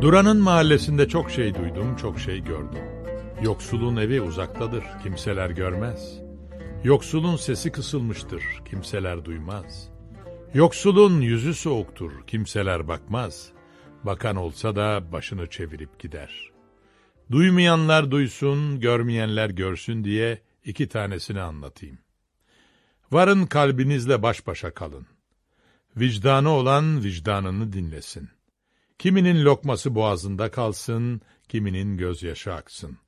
Duran'ın mahallesinde çok şey duydum, çok şey gördüm. Yoksulun evi uzaktadır, kimseler görmez. Yoksulun sesi kısılmıştır, kimseler duymaz. Yoksulun yüzü soğuktur, kimseler bakmaz. Bakan olsa da başını çevirip gider. Duymayanlar duysun, görmeyenler görsün diye iki tanesini anlatayım. Varın kalbinizle baş başa kalın. Vicdanı olan vicdanını dinlesin. Kiminin lokması boğazında kalsın, kiminin gözyaşı aksın.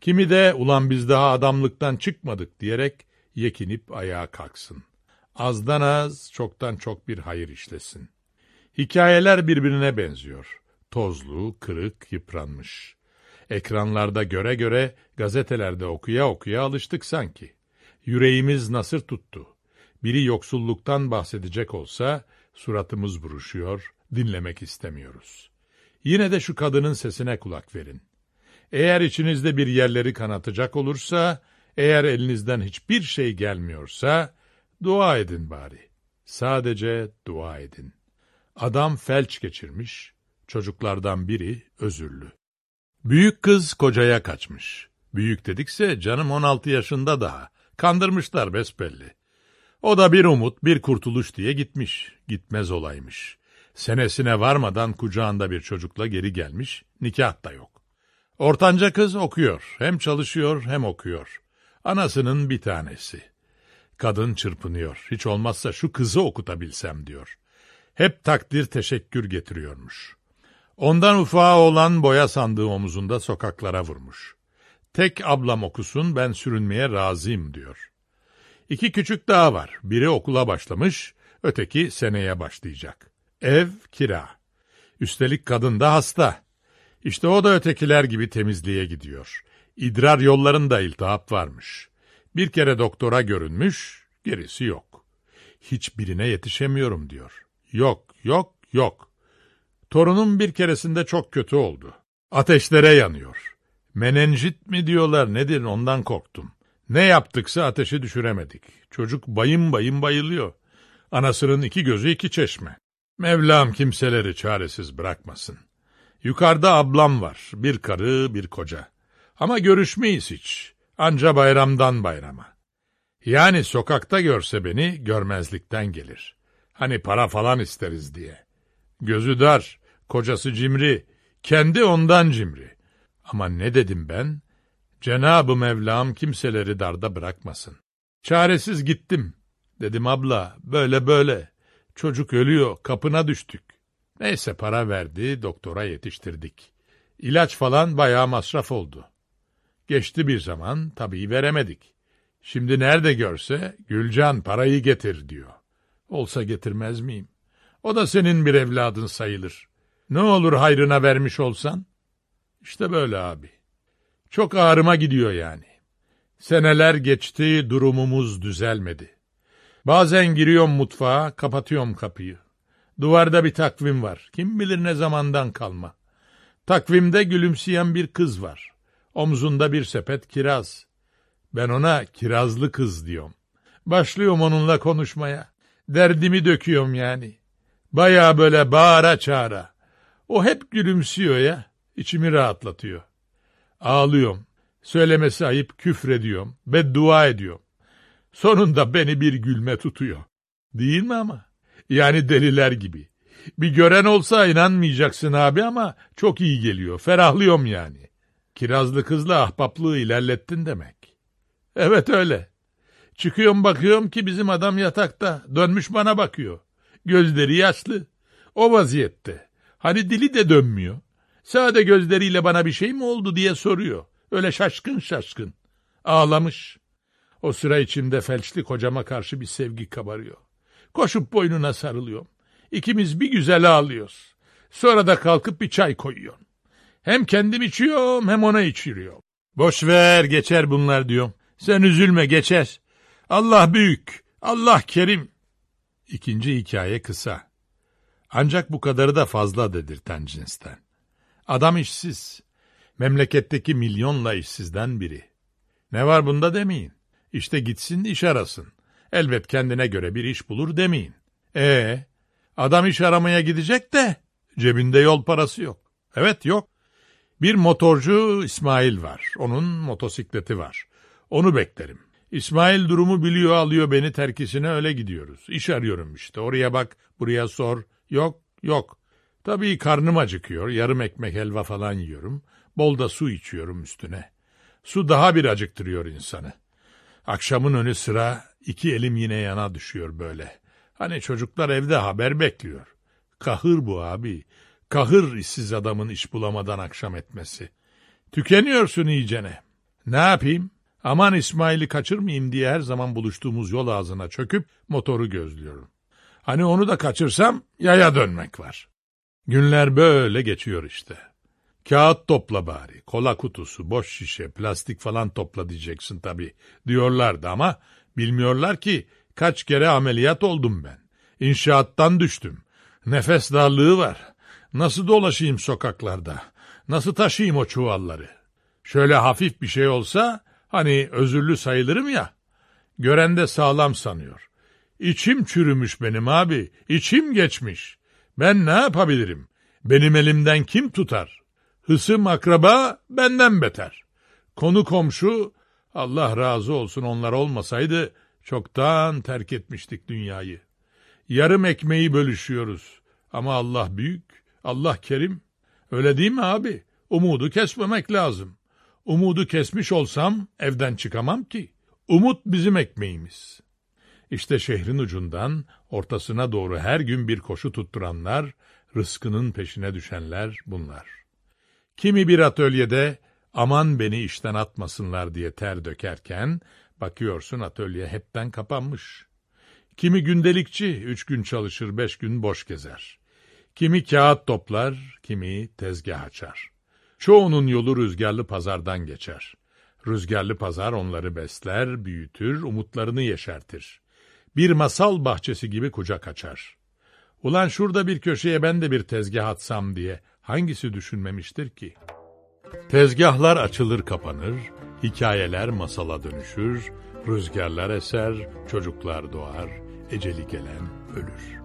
Kimi de ulan biz daha adamlıktan çıkmadık diyerek yekinip ayağa kalksın. Azdan az, çoktan çok bir hayır işlesin. Hikayeler birbirine benziyor. Tozlu, kırık, yıpranmış. Ekranlarda göre göre, gazetelerde okuya okuya alıştık sanki. Yüreğimiz nasır tuttu. Biri yoksulluktan bahsedecek olsa, suratımız buruşuyor, dinlemek istemiyoruz. Yine de şu kadının sesine kulak verin. Eğer içinizde bir yerleri kanatacak olursa, eğer elinizden hiçbir şey gelmiyorsa, dua edin bari. Sadece dua edin. Adam felç geçirmiş, çocuklardan biri özürlü. Büyük kız kocaya kaçmış. Büyük dedikse canım 16 yaşında daha. Kandırmışlar besbelli. O da bir umut, bir kurtuluş diye gitmiş. Gitmez olaymış. Senesine varmadan kucağında bir çocukla geri gelmiş, nikah da yok. Ortanca kız okuyor, hem çalışıyor hem okuyor. Anasının bir tanesi. Kadın çırpınıyor, hiç olmazsa şu kızı okutabilsem diyor. Hep takdir teşekkür getiriyormuş. Ondan ufağı olan boya sandığı omuzunda sokaklara vurmuş. Tek ablam okusun ben sürünmeye razıyım diyor. İki küçük daha var. Biri okula başlamış, öteki seneye başlayacak. Ev kira. Üstelik kadın da hasta. İşte o da ötekiler gibi temizliğe gidiyor. İdrar yollarında iltihap varmış. Bir kere doktora görünmüş, gerisi yok. Hiçbirine yetişemiyorum diyor. Yok, yok, yok. Torunum bir keresinde çok kötü oldu. Ateşlere yanıyor. Menenjit mi diyorlar nedir ondan korktum. Ne yaptıksa ateşi düşüremedik. Çocuk bayım bayım bayılıyor. Anasının iki gözü iki çeşme. Mevlam kimseleri çaresiz bırakmasın. Yukarıda ablam var, bir karı, bir koca. Ama görüşmeyiz hiç. Anca bayramdan bayrama. Yani sokakta görse beni görmezlikten gelir. Hani para falan isteriz diye. Gözü dar, kocası cimri, kendi ondan cimri. Ama ne dedim ben? Cenab-ı Mevlam kimseleri darda bırakmasın. Çaresiz gittim. Dedim abla, böyle böyle. Çocuk ölüyor, kapına düştük. Neyse para verdi, doktora yetiştirdik. İlaç falan bayağı masraf oldu. Geçti bir zaman, tabii veremedik. Şimdi nerede görse, Gülcan parayı getir diyor. Olsa getirmez miyim? O da senin bir evladın sayılır. Ne olur hayrına vermiş olsan? İşte böyle abi. Çok ağrıma gidiyor yani. Seneler geçti, durumumuz düzelmedi. Bazen giriyorum mutfağa, kapatıyorum kapıyı. Duvarda bir takvim var. Kim bilir ne zamandan kalma. Takvimde gülümseyen bir kız var. Omzunda bir sepet kiraz. Ben ona kirazlı kız diyorum. Başlıyorum onunla konuşmaya. Derdimi döküyorum yani. Baya böyle bağıra çağıra. O hep gülümsüyor ya. İçimi rahatlatıyor. Ağlıyorum. Söylemesi ayıp küfrediyorum. Beddua ediyorum. Sonunda beni bir gülme tutuyor. Değil mi ama? Yani deliler gibi. Bir gören olsa inanmayacaksın abi ama çok iyi geliyor. Ferahlıyorum yani. Kirazlı kızla ahbaplığı ilerlettin demek. Evet öyle. Çıkıyorum bakıyorum ki bizim adam yatakta. Dönmüş bana bakıyor. Gözleri yaşlı. O vaziyette. Hani dili de dönmüyor. Sade gözleriyle bana bir şey mi oldu diye soruyor. Öyle şaşkın şaşkın. Ağlamış. O sıra içimde felçli kocama karşı bir sevgi kabarıyor. Koşup boynuna sarılıyorum. İkimiz bir güzel ağlıyoruz. Sonra da kalkıp bir çay koyuyorum. Hem kendim içiyorum hem ona içiriyorum. Boş ver geçer bunlar diyorum. Sen üzülme geçer. Allah büyük, Allah kerim. İkinci hikaye kısa. Ancak bu kadarı da fazla dedirten cinsten. Adam işsiz. Memleketteki milyonla işsizden biri. Ne var bunda demeyin. İşte gitsin iş arasın. Elbet kendine göre bir iş bulur demeyin. E adam iş aramaya gidecek de cebinde yol parası yok. Evet yok. Bir motorcu İsmail var. Onun motosikleti var. Onu beklerim. İsmail durumu biliyor alıyor beni terkisine öyle gidiyoruz. İş arıyorum işte oraya bak buraya sor. Yok yok. Tabii karnım acıkıyor yarım ekmek helva falan yiyorum. Bol da su içiyorum üstüne. Su daha bir acıktırıyor insanı. Akşamın önü sıra iki elim yine yana düşüyor böyle. Hani çocuklar evde haber bekliyor. Kahır bu abi. Kahır işsiz adamın iş bulamadan akşam etmesi. Tükeniyorsun iyicene. Ne yapayım? Aman İsmail'i kaçırmayayım diye her zaman buluştuğumuz yol ağzına çöküp motoru gözlüyorum. Hani onu da kaçırsam yaya dönmek var. Günler böyle geçiyor işte. Kağıt topla bari, kola kutusu, boş şişe, plastik falan topla diyeceksin tabii. Diyorlardı ama bilmiyorlar ki kaç kere ameliyat oldum ben. İnşaattan düştüm. Nefes darlığı var. Nasıl dolaşayım sokaklarda? Nasıl taşıyayım o çuvalları? Şöyle hafif bir şey olsa hani özürlü sayılırım ya. Gören de sağlam sanıyor. İçim çürümüş benim abi. İçim geçmiş. Ben ne yapabilirim? Benim elimden kim tutar? Hısım akraba benden beter. Konu komşu Allah razı olsun onlar olmasaydı çoktan terk etmiştik dünyayı. Yarım ekmeği bölüşüyoruz. Ama Allah büyük, Allah kerim. Öyle değil mi abi? Umudu kesmemek lazım. Umudu kesmiş olsam evden çıkamam ki. Umut bizim ekmeğimiz. İşte şehrin ucundan ortasına doğru her gün bir koşu tutturanlar, rızkının peşine düşenler bunlar. Kimi bir atölyede aman beni işten atmasınlar diye ter dökerken, bakıyorsun atölye hepten kapanmış. Kimi gündelikçi, üç gün çalışır, beş gün boş gezer. Kimi kağıt toplar, kimi tezgah açar. Çoğunun yolu rüzgarlı pazardan geçer. Rüzgarlı pazar onları besler, büyütür, umutlarını yeşertir. Bir masal bahçesi gibi kucak açar. Ulan şurada bir köşeye ben de bir tezgah atsam diye hangisi düşünmemiştir ki? Tezgahlar açılır kapanır, hikayeler masala dönüşür, rüzgarlar eser, çocuklar doğar, eceli gelen ölür.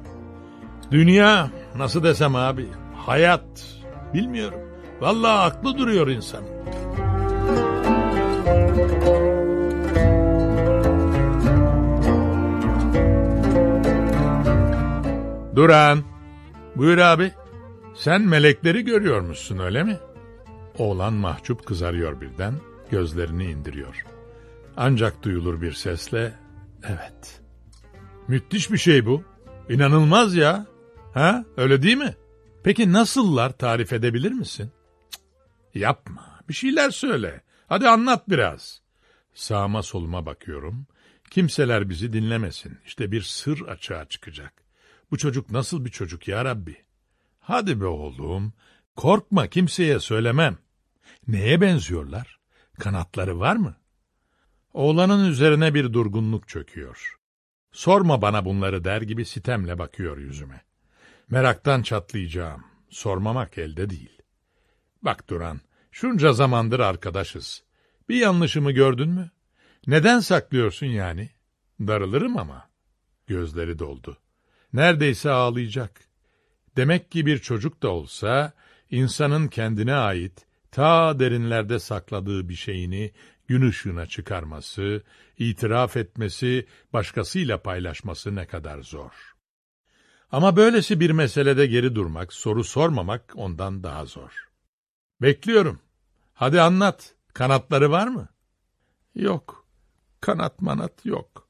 Dünya nasıl desem abi, hayat bilmiyorum. Vallahi aklı duruyor insan. Duran, buyur abi. Sen melekleri görüyormuşsun öyle mi? Oğlan mahcup kızarıyor birden, gözlerini indiriyor. Ancak duyulur bir sesle, evet. Müthiş bir şey bu. İnanılmaz ya. Ha, öyle değil mi? Peki nasıllar tarif edebilir misin? Cık, yapma, bir şeyler söyle. Hadi anlat biraz. Sağıma soluma bakıyorum. Kimseler bizi dinlemesin. İşte bir sır açığa çıkacak. Bu çocuk nasıl bir çocuk ya Rabbi? Hadi be oğlum, korkma kimseye söylemem. Neye benziyorlar? Kanatları var mı? Oğlanın üzerine bir durgunluk çöküyor. Sorma bana bunları der gibi sitemle bakıyor yüzüme. Meraktan çatlayacağım. Sormamak elde değil. Bak Duran, şunca zamandır arkadaşız. Bir yanlışımı gördün mü? Neden saklıyorsun yani? Darılırım ama. Gözleri doldu. Neredeyse ağlayacak. Demek ki bir çocuk da olsa, insanın kendine ait, ta derinlerde sakladığı bir şeyini gün ışığına çıkarması, itiraf etmesi, başkasıyla paylaşması ne kadar zor. Ama böylesi bir meselede geri durmak, soru sormamak ondan daha zor. Bekliyorum. Hadi anlat. Kanatları var mı? Yok. Kanat manat yok.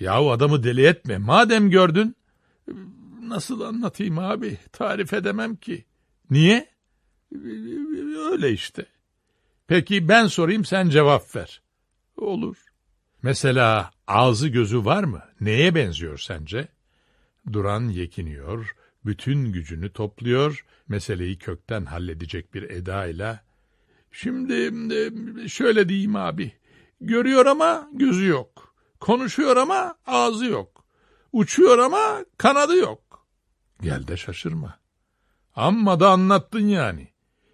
Yahu adamı deli etme. Madem gördün. Nasıl anlatayım abi? Tarif edemem ki. Niye? Öyle işte. Peki ben sorayım sen cevap ver. Olur. Mesela ağzı gözü var mı? Neye benziyor sence? Duran yekiniyor, bütün gücünü topluyor, meseleyi kökten halledecek bir edayla. Şimdi e, şöyle diyeyim abi, görüyor ama gözü yok. Konuşuyor ama ağzı yok. Uçuyor ama kanadı yok. Gel de şaşırma. Amma da anlattın yani.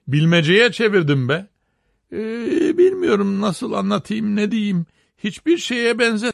Bilmeceye çevirdim be. Ee, bilmiyorum nasıl anlatayım ne diyeyim. Hiçbir şeye benzet.